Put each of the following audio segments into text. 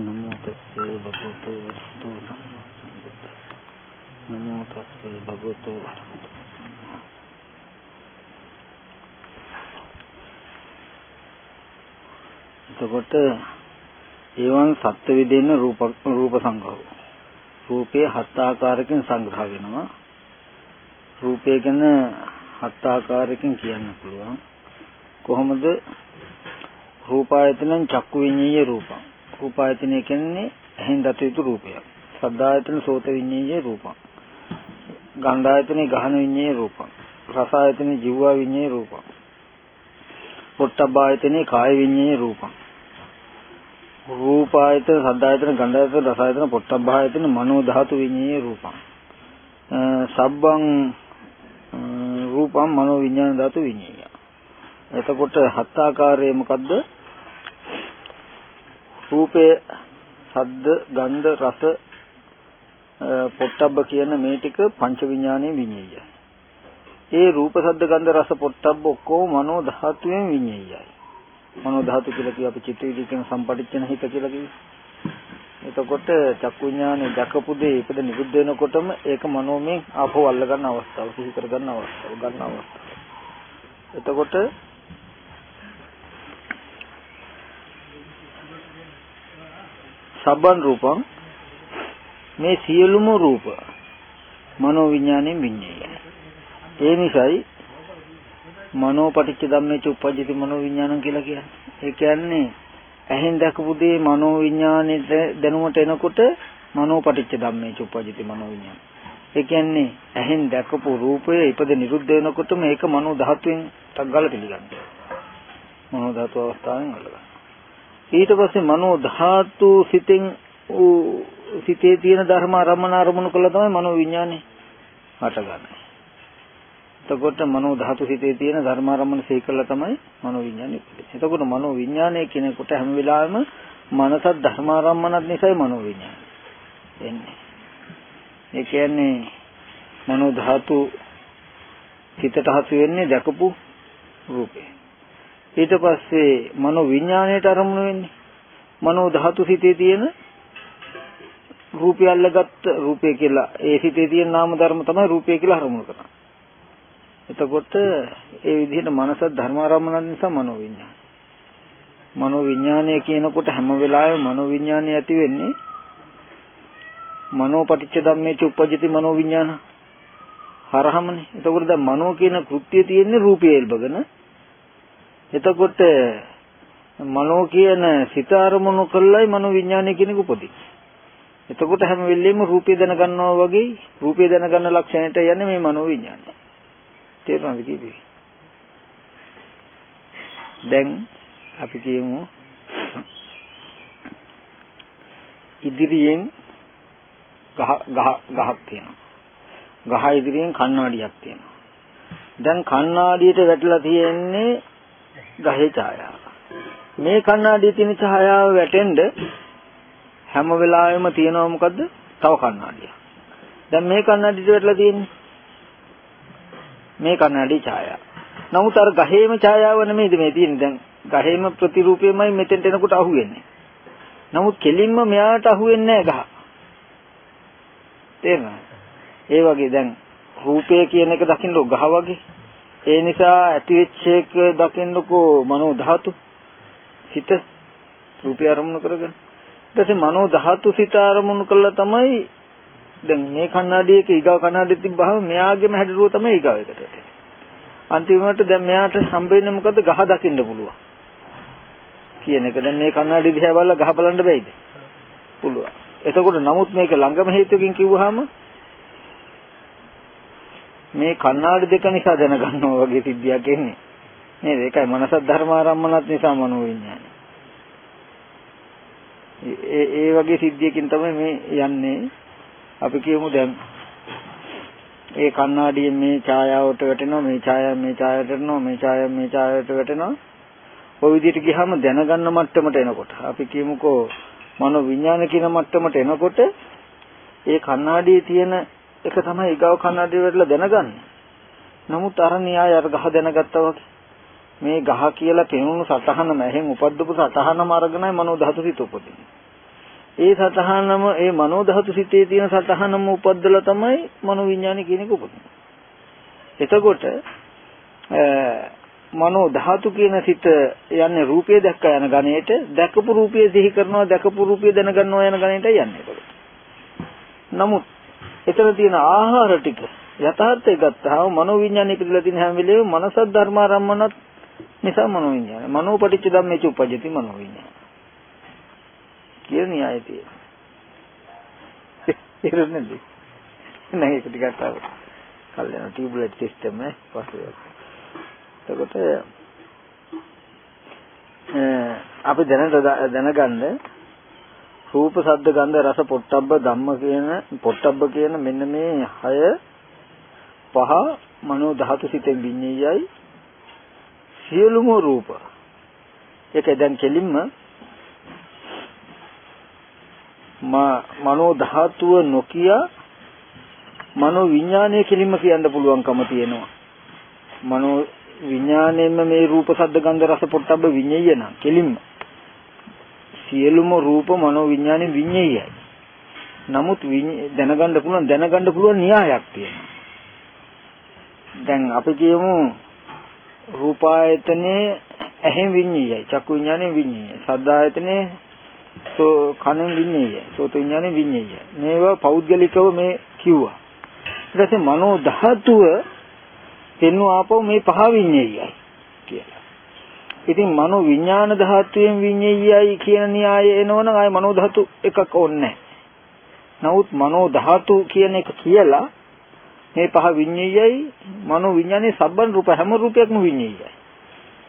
නමෝ තස්ස භගවතු වස්තු නමෝ තස්ස භගවතු එතකොට ඒවන් සත්‍ය විදෙන්න රූප රූප සංග්‍රහ. රූපේ හත් ආකාරයකින් සංග්‍රහ වෙනවා. රූපය ගැන හත් ආකාරයකින් කියන්න පුළුවන්. කොහොමද? රූපායතනෙන් චක්කු විඤ්ඤාය රූපං. රූපායතනය කියන්නේ ඇහෙන් දත යුතු රූපයක්. සද්ධායතන සෝත විඤ්ඤාය රූපං. ගන්ධායතනේ ගහන විඤ්ඤාය රූපං. රසායතනේ ජීවා විඤ්ඤාය රූපං. පොට්ටබ්බායතනේ කාය විඤ්ඤාය රූපං. රූපායතන සද්ධායතන ගන්ධායතන රසායතන පොට්ටබ්බායතන මනෝ ධාතු විඤ්ඤාය රූපං. සබ්බං රූපං මනෝ විඤ්ඤාණ ධාතු විඤ්ඤාය එතකොට හත් ආකාරයේ මොකද්ද? රූපේ සද්ද ගන්ධ රස පොට්ටබ්බ කියන මේ ටික පංච විඥානයේ විඤ්ඤායයි. ඒ රූප සද්ද ගන්ධ රස පොට්ටබ්බ ඔක්කොම මනෝ ධාතුවෙන් විඤ්ඤායයි. මනෝ ධාතු කියලා කිය අපි චිත්ත විදිකෙන් සම්පටිච්චන හිත කියලා කිව්වේ. එතකොට චක්කු විඥානේ දැකපු දේ ඉපද නිරුද්ධ වෙනකොටම ඒක මනෝමයෙන් ආපහු අල්ල ගන්න අවස්ථාව සිහි කර ගන්න අවස්ථාව ගන්න අවස්ථාව. එතකොට සබ්බන් රූපං මේ සියලුම රූප මනෝ විඥාණයෙන් විඤ්ඤායයි. ඒ නිසායි මනෝපටිච්ච ධම්මේ චුප්පජ්ජති මනෝ විඥානං කියලා කියන්නේ. ඒ කියන්නේ ඇහෙන් දැකපු දේ මනෝ විඥානෙට දැනුමට එනකොට මනෝපටිච්ච ධම්මේ චුප්පජ්ජති මනෝ විඥාන. ඒ කියන්නේ ඇහෙන් දැකපු රූපය ඉපද නිරුද්ධ වෙනකොටම ඒක මනෝ ධාතුවෙන් තග්ගල පිළිගන්නවා. මනෝ ධාතු අවස්ථාවෙන් අල්ලගන්නවා. ඊට පස්සේ මනෝ ධාතු සිතෙන් සිතේ තියෙන ධර්ම අරමුණ අරමුණු කළා තමයි මනෝ විඥානේ හටගන්නේ. එතකොට මනෝ ධාතු සිතේ තියෙන ධර්ම අරමුණ සිහි කළා තමයි මනෝ විඥානේ ඉපදෙන්නේ. එතකොට මනෝ විඥානය කියනකොට හැම වෙලාවෙම මනසත් ධර්ම අරමුණත් නිසායි මනෝ විඥානේ එන්නේ. ඒ කියන්නේ මනෝ ධාතු සිතට හසු වෙන්නේ දැකපු රූපේ. ඊට පස්සේ මනෝ විඥාණයට අරමුණු වෙන්නේ මනෝ ධාතු සිතේ තියෙන රූපය අල්ලගත්ත රූපය කියලා ඒ සිතේ තියෙන නාම ධර්ම තමයි රූපය කියලා අරමුණු කරන්නේ. එතකොට ඒ විදිහට මනස ධර්මාරම්මන නිසා මනෝ විඥාන. මනෝ විඥානය කියනකොට හැම වෙලාවෙම මනෝ විඥානය ඇති වෙන්නේ මනෝ පටිච්ච ධම්මේ චුප්පජිති මනෝ විඥාන හරහමනේ. එතකොට දැන් මනෝ කියන කෘත්‍යය තියෙන්නේ රූපය එල්බගෙන එතකොට මනෝ කියන සිත අරමුණු කළයි මනෝ විඥානය කියන එක උපදී. එතකොට හැම වෙලෙම රූපය දැනගන්නවා වගේ රූපය දැනගන්න ලක්ෂණයට යන්නේ මේ මනෝ විඥානය. තේරුණාද කිව්වේ? දැන් අපි කියමු ඉදිරියෙන් ගහ ගහ ගහක් තියෙනවා. ගහ ඉදිරියෙන් කණ්ණාඩියක් තියෙනවා. දැන් කණ්ණාඩියට වැටලා තියෙන්නේ ගහේ ඡායාව. මේ කණ්ණාඩියේ තියෙන ඡායාව වැටෙන්න හැම වෙලාවෙම තියෙනව මොකද්ද? තව කණ්ණාඩියක්. දැන් මේ කණ්ණාඩියට වැටලා තියෙන්නේ මේ කණ්ණාඩි ඡායාව. නමුත් අර ගහේම ඡායාව නෙමෙයිද මේ තියෙන්නේ දැන් ගහේම ප්‍රතිරූපයමයි මෙතෙන්ට එනකොට අහුවෙන්නේ. නමුත් කෙලින්ම මෙයාට අහුවෙන්නේ නැහැ ගහ. තේරෙනවද? ඒ වගේ දැන් රූපය කියන එක දකින්න ගහ වගේ ඒ නිසා ඇතිවෙච්ච එක දකින්නකෝ මනෝ ධාතු සිත රූපය අරමුණු කරගෙන. ඊට මනෝ ධාතු සිත අරමුණු කළා තමයි දැන් මේ කණ්ණාඩියක ඊගව කණ්ණාඩිය තිබ්බහම මෙයාගේම හැඩරුව තමයි ඊගව එකට අන්තිමට දැන් මෙයාට හම්බෙන්නේ මොකද ගහ දකින්න පුළුවන්. කියන එක. දැන් මේ කණ්ණාඩිය දිහා බලලා ගහ බලන්න බෑයිද? පුළුවන්. එතකොට නමුත් මේක ළඟම හේතුකින් කිව්වහම මේ කණ්ණාඩි දෙක නිසා දැනගන්නවා වගේ සිද්ධියක් එන්නේ. නේද? ඒකයි මනසත් ධර්මාරම්මනත් නිසා මනෝ විඥානය. ඒ ඒ වගේ සිද්ධියකින් තමයි මේ යන්නේ. අපි කියමු දැන් ඒ කණ්ණාඩියේ මේ ඡායාවට වැටෙනවා මේ ඡායාව මේ ඡායාවට වැටෙනවා මේ ඡායාව මේ ඡායාවට වැටෙනවා. ওই විදිහට ගියාම දැනගන්න මට්ටමට එනකොට අපි කියමුකෝ මනෝ විඥාන කියන මට්ටමට එනකොට ඒ කණ්ණාඩියේ තියෙන එක තමයි ඊගව කන්නඩිය වෙట్లా දැනගන්නේ. නමුත් අර න්‍යාය අර ගහ දැනගත්තා වගේ මේ ගහ කියලා පෙනුණු සතහන මැහෙන් උපද්දපු සතහනම අරගෙනයි මනෝ ධාතු සිත උපදින්නේ. ඒ සතහනම ඒ මනෝ ධාතු සිතේ තියෙන සතහනම උපද්දලා තමයි මනෝ විඥානය කියන එක උපදින්නේ. එතකොට මනෝ ධාතු කියන සිත යන්නේ රූපය දැක්ක යන ගණයට දැකපු රූපය සිහි කරනවා දැකපු රූපය දැනගන්නවා යන ගණයට යන්නේ එතකොට. නමුත් එතන තියෙන ආහාර ටික යථාර්ථය ගත්තාම මනෝ විඥානය පිළිලා තියෙන හැම වෙලේම මනස ධර්මාරම්මනත් නිසා මනෝ විඥානය. මනෝ පටිච්ච ධම්මේච උපජ්ජති මනෝ විඥානය. කියන න්‍යායය තියෙනවා. තේරෙන්නේ නැද්ද? නැහැ ඒක ටිකක් ආව. කල්යන ටියුබ්ලයිට් සිස්ටම් එක පස්සේ. එතකොට අපි දැනට දැනගන්න රූප ශබ්ද ගන්ධ රස පොට්ටබ්බ ධම්ම කියන පොට්ටබ්බ කියන මෙන්න මේ හය පහ මනෝ ධාතු සිතෙන් විඤ්ඤයයි. සියලුම රූප. ඒක දැන් කෙලින්ම මනෝ ධාතුව නොකිය මනෝ විඥානය කෙලින්ම කියන්න පුළුවන්කම තියෙනවා. මනෝ විඥාණයෙන්ම මේ රූප ශබ්ද ගන්ධ රස පොට්ටබ්බ විඤ්ඤය නම් කෙලින්ම. සියලුම රූප මනෝ විඥානෙ විඤ්ඤයයි නමුත් දැනගන්න පුළුවන් දැනගන්න පුළුවන් න්‍යායක් තියෙනවා. දැන් අපි කියමු රූපායතනේ ඇහෙන් විඤ්ඤයයි චක්කු විඤ්ඤාණයෙන් විඤ්ඤයයි සද්දායතනේ සෝ කනෙන් විඤ්ඤයයි සෝත විඤ්ඤාණයෙන් විඤ්ඤයයි මේවා පෞද්ගලිකව මේ කිව්වා. ඊට පස්සේ මනෝ ධාතුව පෙන්වු ආපහු මේ පහ විඤ්ඤයයි කියලා ඉතින් මනෝ විඥාන ධාතුවෙන් විඤ්ඤයයි කියන න්‍යාය එනවනම් ආයේ මනෝ ධාතු එකක් ඕනේ නමුත් මනෝ ධාතු කියන එක කියලා මේ පහ විඤ්ඤයයි මනෝ විඥානේ සබ්බන් රූප හැම රූපයක්ම විඤ්ඤයයි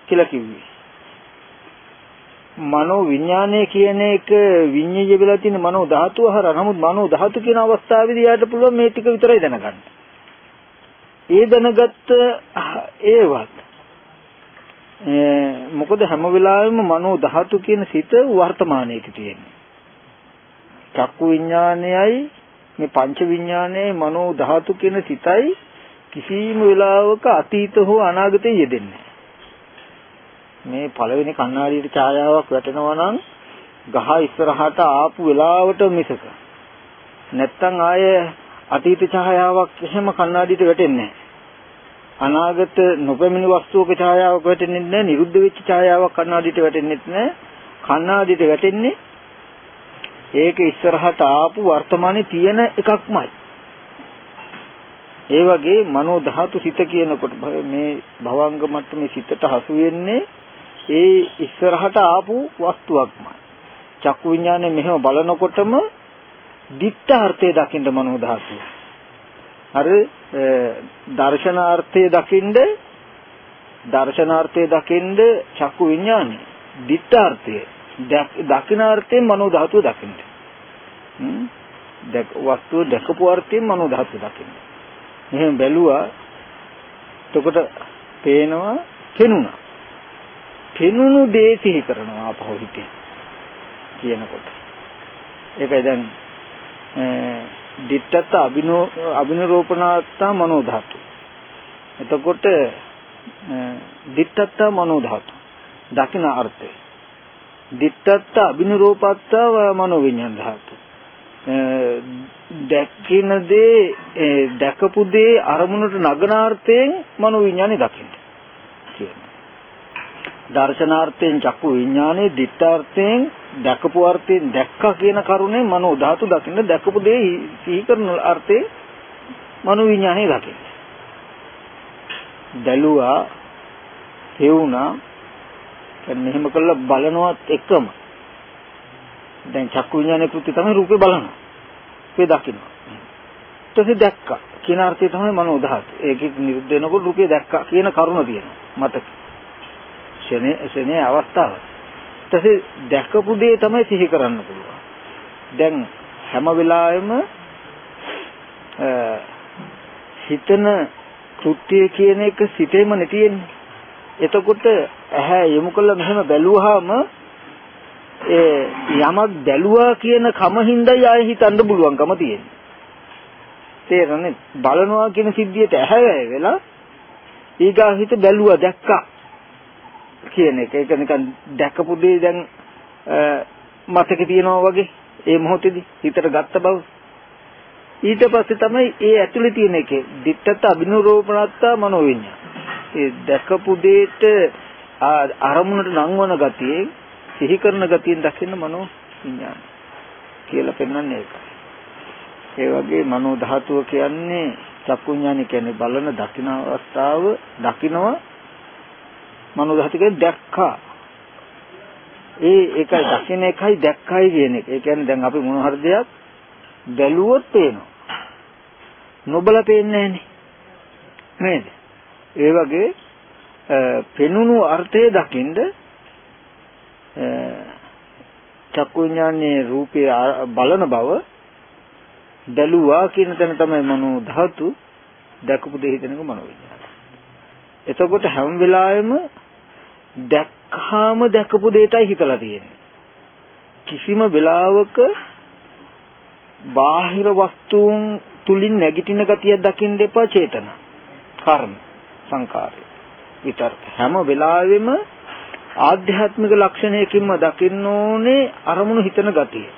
කියලා කිව්වේ. මනෝ විඥානය කියන එක විඤ්ඤය වෙලා තියෙන මනෝ ධාතුව හරහා නමුත් මනෝ ධාතු කියන අවස්ථාවේදී යාට පුළුවන් මේ ටික විතරයි දැනගන්න. ඒ දැනගත්ත ඒවත් මොකද හැම වෙලාවෙම මනෝ ධාතු කියන සිත වර්තමානයේ තියෙන්නේ. චක්කු විඥානයයි මේ පංච විඥානයේ මනෝ ධාතු කියන සිතයි කිසිම වෙලාවක අතීත හෝ අනාගතයේ යෙදෙන්නේ මේ පළවෙනි කණ්ණාඩියට ඡායාවක් වැටෙනවා නම් ගහ ඉස්සරහට ආපු වෙලාවට මිසක. නැත්තම් ආයේ අතීත ඡායාවක් එහෙම කණ්ණාඩියට වැටෙන්නේ අනාගත නොපැමිණි වස්තුවක ඡායාවක් වැටෙන්නේ නැහැ නිරුද්ධ වෙච්ච ඡායාවක් කණ්ණාඩියට වැටෙන්නේ නැහැ කණ්ණාඩියට වැටෙන්නේ ඒක ඉස්සරහට ආපු වර්තමානයේ තියෙන එකක්මයි. ඒ වගේ මනෝ ධාතු සිත කියනකොට මේ භවංග මට්ටමේ සිතට හසු වෙන්නේ ඒ ඉස්සරහට ආපු වස්තුවක්මයි. චක්කු විඥානේ මෙහෙම බලනකොටම දිත්තාර්ථය දකින්න මනෝ ධාතුව. අර දර්ශනාර්ථය දකින්න දර්ශනාර්ථය දකින්න චක්කු විඥානේ දිත්තාර්ථය දකිනාර්ථයෙන් මනෝ ධාතුව දකින්න. දැක වස්තුව දැකපු අර්ථයෙන් මනෝ ධාතුව දකින්න. මෙහෙම බැලුවා එතකොට පේනවා පෙනුණා. පෙනුණු දේ සිහි කරනවා අපහො හිතේ කියනකොට. ඒකයි දැන් දිත්තත් අබිනෝ අබිනරෝපණාත්ත මනෝ ධාතු. එතකොට දිත්තත් මනෝ ධාතු. දකින අර්ථය. දිත්තත්ත අබිනුරෝපත්ත මනෝ විඥාන ධාතු. දැක්කින දේ දැකපු දේ අරමුණට නගනාර්ථයෙන් මනෝ විඥානේ දකින්න. කියනවා. දර්ශනාර්ථයෙන් චක්කු විඥානේ දිත්තාර්ථයෙන් දැකපු අර්ථයෙන් දැක්කා කියන කරුණේ මනෝ ධාතු දකින්න දැකපු දේ සිහි කරන අර්ථේ මනෝ විඥානේ දකින්න. දැලුවා හේවුණා දැන් මෙහෙම කළා බලනවත් එකම දැන් චක්කු විඥානයේ කෘත්‍ය තමයි රූපේ බලනවා. රූපේ දකිනවා. ඊට පස්සේ දැක්කා කියන අර්ථය තමයි මනෝ ධාතු. ඒකෙත් නිරුද්ධ වෙනකොට රූපේ දැක්කා කියන කරුණ තියෙනවා. මතක. ශනේ ශනේ අවස්ථාව. ඊට පස්සේ දැකපු දේ තමයි සිහි කරන්න පුළුවන්. දැන් හැම වෙලාවෙම හිතන කෘත්‍ය කියන එක සිතේම නැතිෙන්නේ. එතකොට ඇහැ යොමු කළ මෙහෙම බැලුවාම ඒ යමක් බැලුවා කියන කම හින්දායි ආයෙ හිතන්න පුළුවන්කම තියෙන්නේ. තේරෙන්නේ බලනවා කියන සිද්ධියට ඇහැ වෙලා ඊගා හිත බැලුවා දැක්කා කියන එක. ඒක නිකන් දැකපු දේ දැන් මතක තියනවා වගේ ඒ මොහොතේදී හිතට ගත්ත බව. ඊට පස්සේ තමයි ඒ ඇතුලේ තියෙන එකේ දිත්තත් අබිනුරෝපණත්තා මනෝවිඤ්ඤාණ. ඒ දැකපු දෙයට අරමුණට නංවන ගතියේ සිහි කරන ගතියෙන් දකින්න මනෝ විඥාන කියලා පෙන්වන්නේ ඒකයි. ඒ වගේ මනෝ ධාතුව කියන්නේ චක්කු විඥාන කියන්නේ බලන දකින අවස්ථාව දකිනවා මනෝ ධාතුව දැක්කා. ඒ ඒකයි දකින එකයි දැක්කයි කියන එක. ඒ කියන්නේ දැන් අපි මොන හරි දෙයක් බැලුවොත් පේනවා. නොබල පේන්නේ නැහනේ. නේද? ඒ වගේ පෙනුණු අර්ථය දකින්ද චක්කු විඥානයේ රූපය බලන බව බැලුවා කියන තැන තමයි මනෝ ධාතු දැකපු දෙය හිතනක මනෝ විඥාන. එතකොට හැම වෙලාවෙම දැක්කාම දැකපු දෙයටයි හිතලා තියෙන්නේ. කිසිම වෙලාවක බාහිර වස්තුන් තුලින් නැගිටින ගතියක් දකින්න එපා චේතන. කර්ම සංකාරය. විතර්ක හැම වෙලාවෙම ආධ්‍යාත්මික ලක්ෂණයකින්ම දකින්න ඕනේ අරමුණු හිතන ගතිය.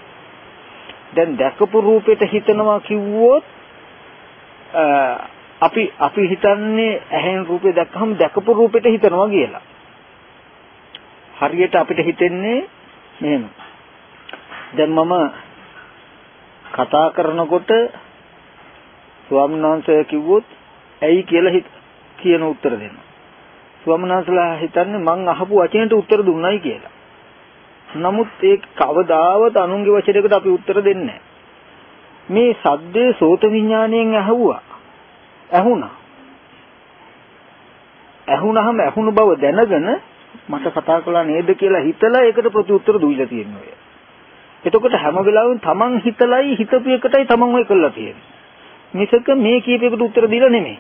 දැන් දැකපු රූපෙට හිතනවා කිව්වොත් අපි අපි හිතන්නේ ඇහෙන් රූපේ දැක්කහම දැකපු රූපෙට හිතනවා කියලා. හරියට අපිට හිතෙන්නේ මෙහෙම. දැන් මම කතා කරනකොට ස්වාමීන් වහන්සේ කිව්වොත් ඇයි කියලා කියන උත්තර දෙනවා. ස්වාමීනාසලා හිතන්නේ මං අහපු වචනයට උත්තර දුන්නයි කියලා. නමුත් ඒ කවදාවත් අනුන්ගේ වචනයකට අපි උත්තර දෙන්නේ මේ සද්දේ සෝත විඥාණයෙන් ඇහුවා. ඇහුණා. ඇහුණාම ඇහුණු බව දැනගෙන මට කතා කළා නේද කියලා හිතලා ඒකට ප්‍රතිඋත්තර දුවිලා තියෙනවා. එතකොට හැම වෙලාවෙම තමන් හිතලයි හිතපු එකටයි තමන් ඔය කළා තියෙන්නේ. මිසක මේ කීපයකට උත්තර දීලා නෙමෙයි.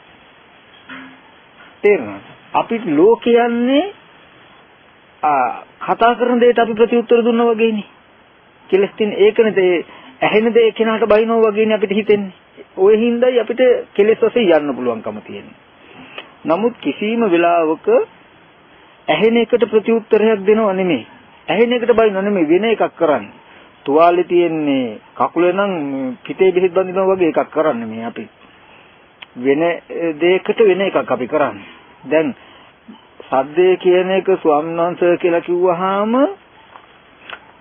තේරෙනවද? අපි ලෝකයන්නේ කතා කරන දෙයට අපි ප්‍රතිඋත්තර දුන්නා වගේනේ. කෙලස් තින් ඒකනේ ඒ ඇහෙන දේ කෙනාට බයිනෝ වගේනේ අපිට හිතෙන්නේ. ওই හින්දායි අපිට කෙලස් වශයෙන් යන්න පුළුවන්කම තියෙන්නේ. නමුත් කිසිම වෙලාවක ඇහෙන එකට ප්‍රතිඋත්තරයක් දෙනව නෙමෙයි. ඇහෙන එකට බයිනව නෙමෙයි වෙන එකක් කරන්නේ. තුවාලේ තියෙන්නේ කකුලේ නම් පිටේ බෙහෙත් බඳිනවා වගේ එකක් කරන්නේ මේ අපි. වෙන දෙයකට වෙන එකක් අපි කරන්නේ. දැන් සද්දේ කියන එක ස්වාමීන් වහන්සේ කියලා කිව්වහම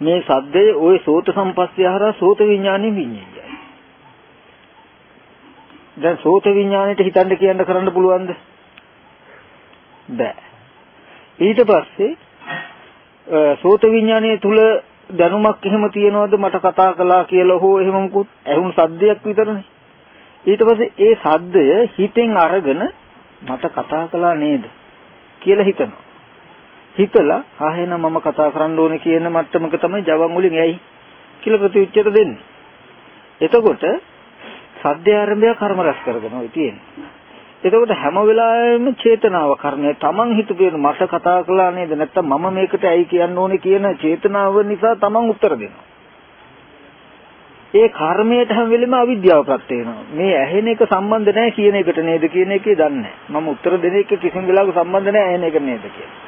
මේ සද්දේ ওই සෝත සම්පස්ය හරහා සෝත විඥානෙ විඤ්ඤාණයයි. දැන් සෝත විඥානෙට හිතන්න කියන්න කරන්න පුළුවන්ද? බෑ. ඊට පස්සේ සෝත විඥානයේ තුල දැනුමක් එහෙම තියනවද මට කතා කළා කියලා හෝ එහෙම මුකුත් ඇහුණු සද්දයක් විතරනේ. ඊට පස්සේ ඒ සද්දය හිතෙන් අරගෙන මට කතා කළා නේද කියලා හිතනවා. හිතලා ආ එහෙනම් මම කතා කරන්න ඕනේ කියන මට්ටමක තමයි ජවන් වලින් ඇයි කියලා ප්‍රතිඋත්තර දෙන්නේ. එතකොට සද්ද ආරම්භය කර්ම රැස් කරගෙන ඔය තියෙන්නේ. එතකොට හැම වෙලාවෙම චේතනාව කර්මය තමන් හිතුවේ මට කතා කළා නේද නැත්නම් මම මේකට ඇයි කියන්න ඕනේ කියන චේතනාව නිසා තමන් උත්තර දෙනවා. ඒ කර්මයට හැම වෙලෙම අවිද්‍යාව ප්‍රත්‍ය වෙනවා. මේ ඇහෙන එක සම්බන්ධ නැහැ කියන එකට නේද කියන එකේ දන්නේ මම උත්තර දෙන එක කිසිම වෙලාවක සම්බන්ධ නැහැ ඇහෙන එක නේද කියලා.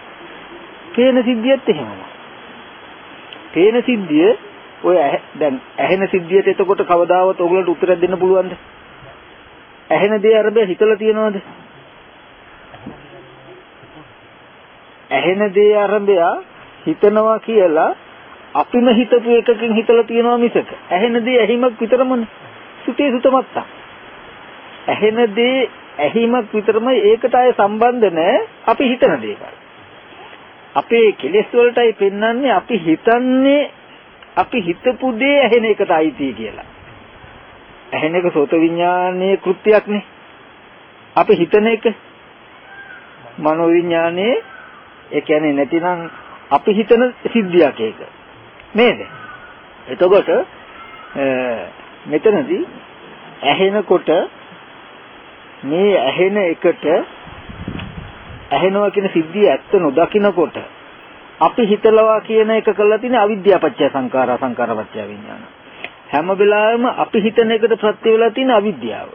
පේන සිද්ධියත් එහෙමයි. පේන සිද්ධිය ඔය දැන් ඇහෙන සිද්ධියට එතකොට කවදාවත් ඔයගලට උත්තරයක් දෙන්න පුළුවන්ද? ඇහෙන දේ අරබය හිතලා තියනවද? ඇහෙන දේ අරබය හිතනවා කියලා අපිම හිතපු එකකින් හිතලා තියනවා මිසක. ඇහෙන දේ ඇහිමක් විතරමනේ. සුතේ සුතමත්තා ඇහෙන දේ ඇහිමක් විතරමයි. ඒකට අය සම්බන්ධ නැහැ අපි හිතන දේකයි අපේ කෙලෙස් වලටයි පෙන්වන්නේ. අපි හිතන්නේ අපි හිතපු දේ ඇහෙන එකට අයිති කියලා. ඇහෙන එක සෝත විඥානයේ කෘත්‍යයක්නේ අපි හිතන එක මනෝ විඥානයේ ඒ කියන්නේ නැතිනම් අපි හිතන සිද්ධියක් ඒක නේද? එතකොට මෙතනදී ඇහෙනකොට මේ ඇහෙන එකට ඇහෙනවා කියන සිද්ධිය ඇත්ත නොදකිනකොට අපි හිතලවා කියන එක කළා තියෙන අවිද්‍යාපච්චය සංඛාරා සංඛාරපච්චය විඥාන. හැම වෙලාවෙම අපි හිතන එකට ප්‍රත්‍ය වෙලා තියෙන අවිද්‍යාව.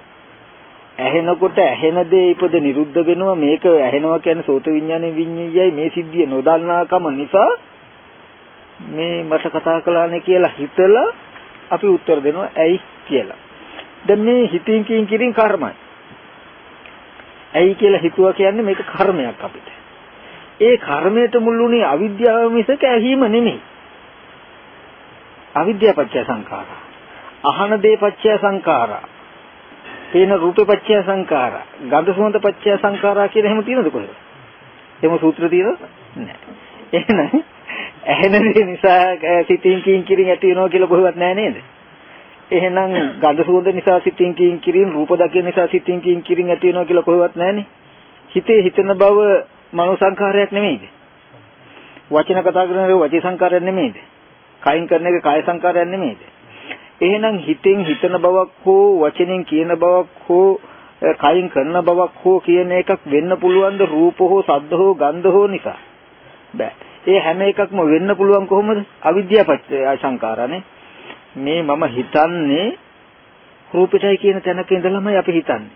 ඇහෙනකොට ඇහෙන දේ ඉපද නිරුද්ධ වෙනවා මේක ඇහෙනවා කියන්නේ සෝත විඥානේ විඤ්ඤායයි මේ සිද්ධිය නොදන්නාකම නිසා මේ මට කතා කළානේ කියලා හිතලා අපි උත්තර දෙනවා ඇයි කියලා. දැන් මේ හිතින් කින් කිරින් කර්මයි. ඇයි කියලා හිතුවා කියන්නේ මේක කර්මයක් අපිට. ඒ කර්මයට මුල්ුණේ අවිද්‍යාව මිසක ඇහිම නෙමෙයි. අවිද්‍යාව පත්‍ය සංඛාරා. අහන දේ පත්‍ය සංඛාරා. පේන රූපේ පත්‍ය සංඛාරා. ගඳ සුවඳ පත්‍ය සංඛාරා කියලා එහෙම තියෙනවද කොහෙද? එහෙම සූත්‍ර තියෙනවද? නැහැ. එහෙනම් ඇහෙන දේ නිසා සිතින් කින් කිරින් ඇති වෙනවා කියලා කොහෙවත් නැහැ නේද? එහෙනම් ගඳ සුවඳ නිසා සිතින් කින් කිරින් රූප දකින නිසා සිතින් කින් කිරින් ඇති වෙනවා කියලා කොහෙවත් නැහනේ. හිතේ හිතන බව මනෝ සංඛාරයක් නෙමෙයිද? වචන කතා කරන එක වචී සංඛාරයක් නෙමෙයිද? කයින් කරන එක කාය සංඛාරයක් නෙමෙයිද? එහෙනම් හිතෙන් හිතන බවක් හෝ වචනෙන් කියන බවක් හෝ කයින් කරන බවක් හෝ කියන එකක් වෙන්න පුළුවන් ද රූප හෝ ශබ්ද හෝ ගන්ධ හෝ නිසා බෑ ඒ හැම එකක්ම වෙන්න පුළුවන් කොහොමද අවිද්‍යාව පත්‍ය සංකාරනේ මේ මම හිතන්නේ රූපෙටයි කියන තැනක ඉඳලමයි අපි හිතන්නේ.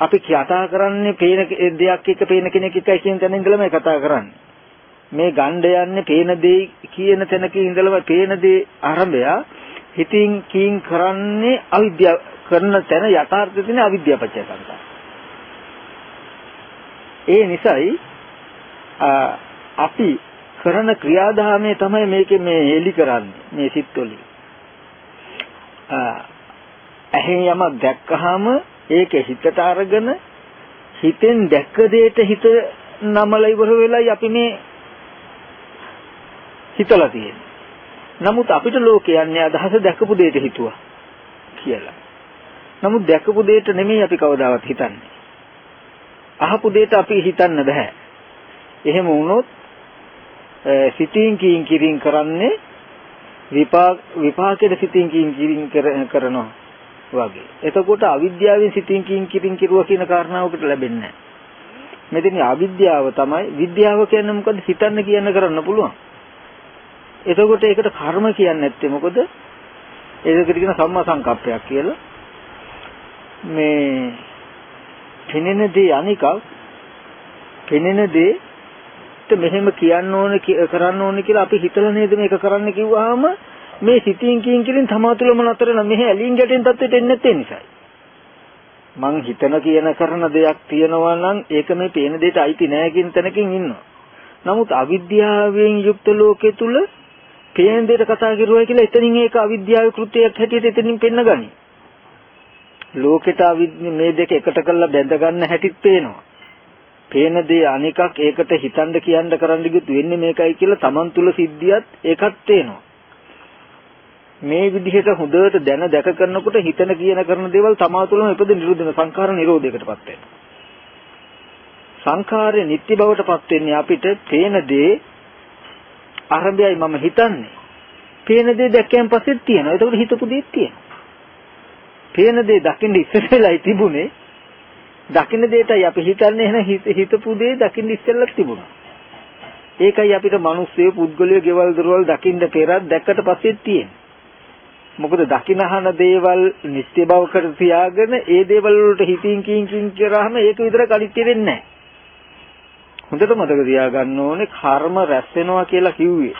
අපි කතා කරන්නේ පේන දෙයක් එක්ක පේන කෙනෙක් එක්කයි කියන තැන ඉඳලමයි කතා කරන්නේ. මේ ගණ්ඩ යන්නේ පේන දේ කියන තැනක ඉඳලම පේන දේ ආරම්භය හිතින් කීන් කරන්නේ අවිද්‍යාව කරන තැන යථාර්ථය තියෙන අවිද්‍යාව පත්‍ය සංකාර. ඒ නිසායි අපි කරන ක්‍රියාදාමයේ තමයි මේකේ මේ හෙලි කරන්නේ මේ සිත්වලින්. ඇහෙන් යමක් දැක්කහම ඒක හිතට අරගෙන හිතෙන් දැක්ක දෙයට හිත නමල ඉවර වෙලයි අපි මේ හිතලා තියෙන්නේ. නමුත් අපිට ලෝකයන්නේ අදහස දැකපු දෙයට හිතුවා කියලා. නමුත් දැකපු දෙයට නෙමෙයි අපි කවදාවත් හිතන්නේ. අහපු දෙයට අපි හිතන්න බෑ. එහෙම වුණොත් සිතින් කියින් කිරින් කරන්නේ විපාක විපාකෙට සිතින් කියින් කිරින් කරනවා වගේ. එතකොට අවිද්‍යාවෙන් සිතින් කියින් කිරින් කිරුවා කියන කාරණාවකට ලැබෙන්නේ නැහැ. මෙතන අවිද්‍යාව තමයි විද්‍යාව කියන්නේ මොකද හිතන්න කියන්න කරන්න පුළුවන්. එතකොට ඒකට කර්ම කියන්නේ නැත්තේ මොකද? ඒකට කියන සම්මා සංකප්පයක් කියලා. මේ පෙනෙන දේ අනිකක් පෙනෙන දේ මෙහෙම කියන්න ඕනේ කරන්න ඕනේ කියලා අපි හිතලා නේද මේක කරන්න කිව්වහම මේ සිතින් කියින් කියින් තමා තුළම නතර වෙන මෙහෙ ඇලින් ගැටෙන් තත්ත්වෙට එන්නේ නැත්තේ නිසායි. මං හිතන කියන කරන දෙයක් තියෙනවා නම් ඒක මේ පේන දෙයට අයිති නෑ කියන තැනකින් ඉන්නවා. නමුත් අවිද්‍යාවෙන් යුක්ත ලෝකෙ තුල පේන දෙයට කතා කරුවා කියලා එතනින් ඒක අවිද්‍යාවේ කෘත්‍යයක් හැටියට එතනින් පෙන්නගනි. ලෝකෙට මේ දෙක එකට කරලා බැඳ ගන්න හැටිත් පේනවා. පේන දේ අනිකක් ඒකට හිතන්න කියන්න කරන්න ගියොත් වෙන්නේ මේකයි කියලා Taman තුල සිද්ධියත් ඒකත් තේනවා. මේ විදිහට හොඳට දැන දැක කරනකොට හිතන කියන කරන දේවල් තමා තුළම ඉපද නිරුද්ධන සංඛාර නිරෝධයකටපත් වෙනවා. සංඛාරයේ නිත්‍ය බවටපත් වෙන්නේ අපිට පේන දේ ආරම්භයයි මම හිතන්නේ. පේන දේ දැක්කයන් පස්සෙත් තියෙනවා. ඒකට හිතපු දේත් තියෙනවා. පේන දේ දකින්න ඉස්සෙල්ලායි තිබුණේ දකින්න දෙයටයි අපි හිතන්නේ එහෙනම් හිතපු දේ දකින්න ඉස්සෙල්ලත් තිබුණා. ඒකයි අපිට මිනිස්සු පුද්ගලයෝ ගෙවල් දොරවල් දකින්න පෙරත් දැක්කට පස්සෙත් තියෙන්නේ. මොකද දකින්නහන දේවල් නිත්‍ය බවකට තියාගෙන ඒ දේවල් වලට හිතින් කින් කින් කරාම ඒක විතර කලිට්ටි වෙන්නේ නැහැ. හොඳට මතක තියාගන්න ඕනේ කර්ම රැස් වෙනවා කියලා කිව්වේ.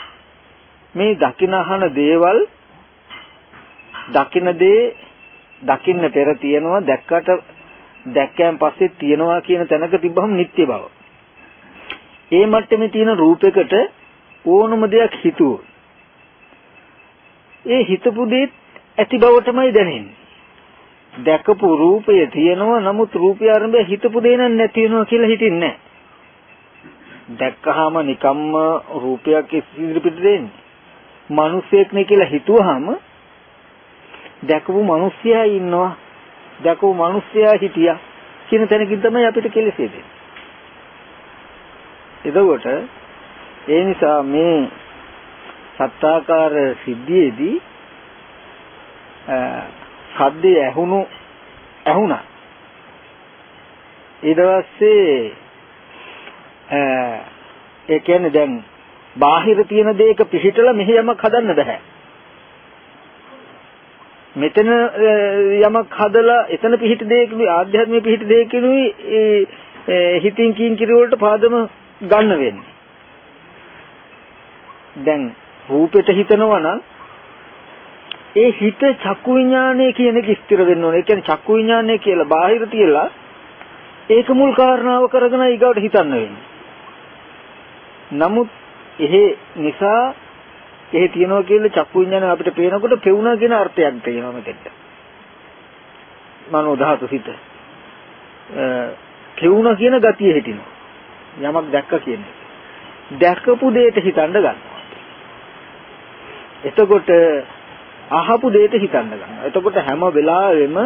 මේ දකින්නහන දේවල් දකින්න දේ දකින්න පෙර තියෙනවා දැක්කට දැක්කයන් පස්සේ තියනවා කියන තැනක තිබ්බහම නිත්‍ය බව. ඒ මට්ටමේ තියෙන රූපයකට ඕනම දෙයක් හිතුවොත් ඒ හිතපු දෙත් ඇති බවටමයි දැනෙන්නේ. දැකපු රූපය තියෙනවා නමුත් රූපය ආරම්භය හිතපු දේ නම් නැති වෙනවා කියලා හිතින්නේ නැහැ. දැක්කහම නිකම්ම රූපයක් ඉදිරිපිට දෙන්නේ. මිනිස්සෙක් නේ කියලා හිතුවාම දැකපු මිනිස්සයා ඉන්නවා දැකපු මිනිස්සයා හිටියා කියන තැනකින් තමයි අපිට කෙලෙසේ දෙන්නේ. එතකොට ඒ නිසා මේ සත්‍යාකාර සිද්ධියේදී සද්දේ ඇහුණු ඇහුණා. ඊට පස්සේ ඒ කියන්නේ දැන් බාහිර තියෙන දේක පිහිටලා මෙහෙ යමක් හදන්න බෑ. මෙතන යමක් හදලා එතන පිහිට දෙයකිනුයි ආධ්‍යාත්මික පිහිට දෙයකිනුයි ඒ හිතින් කින් කිරි වලට පාදම ගන්න වෙන්නේ. දැන් රූපෙට හිතනවා නම් ඒ හිත චක්කු විඥානය කියන එක ස්ථිර වෙන්න ඕනේ. ඒ කියන්නේ චක්කු විඥානය කියලා බාහිර තියලා ඒක මුල් කාරණාව කරගෙන ඊගවට හිතන්න වෙන්නේ. නමුත් එහෙ නිසා එහෙ තියනවා කියලා චක්කු විඥානය අපිට පේනකොට පෙවුනා කියන අර්ථයක් තියෙනවා මෙතෙන්ට. මනෝ ධාතු සිත. පෙවුනා කියන ගතිය හිටිනවා. යමක් දැක්ක කියන්නේ. දැකපු දෙයට හිතන්න ගන්නවා. එතකොට අහපු දෙයට හිතන්න ගන්නවා. එතකොට හැම වෙලාවෙම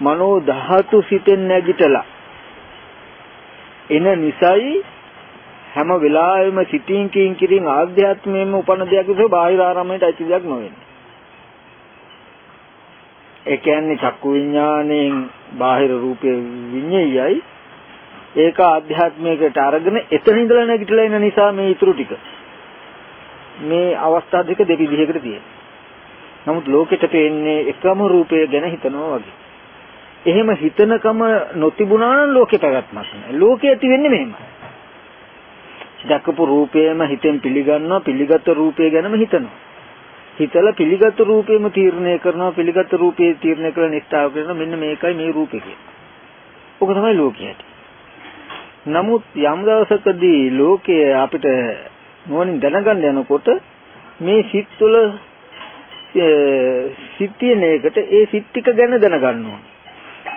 මනෝ ධාතු සිතෙන් නැගිටලා එන නිසයි හැම වෙලාවෙම සිතින් කින් කිරින් ආධ්‍යාත්මයෙන්ම උපන්න දෙයක් විතර බාහිර ආරම්භයට අයිති දෙයක් නොවෙන්නේ. ඒ කියන්නේ චක්කු විඥාණයෙන් බාහිර රූපේ විඤ්ඤයයි ඒක ආධ්‍යාත්මයකට අරගෙන එතන ඉඳලා නැගිටලා එන නිසා මේ ඊතුරු ටික මේ අවස්ථා දෙක දෙවිදිහකට තියෙනවා. නමුත් ලෝකෙට පේන්නේ එකම රූපය ගැන හිතනවා වගේ. එහෙම හිතනකම නොතිබුණා නම් ලෝකේ පැවැත්මක් නැහැ. ලෝකේ ඇති වෙන්නේ මෙහෙමයි. දැකපු රූපයම හිතෙන් පිළිගන්නවා පිළිගත් රූපය ගැනම හිතනවා. හිතලා පිළිගත් රූපෙම තීරණය කරනවා පිළිගත් රූපේ තීරණය කරලා නිස්සාව කරනවා මෙන්න මේකයි මේ රූපේ කියන්නේ. ඔක තමයි ලෝකයට. නමුත් යම් දවසකදී ලෝකයේ අපිට නුවණින් දැනගන්න යනකොට මේ සිත් තුළ සිත් තියෙන එකට ඒ සිත් ටික ගැන දැනගන්න ඕන.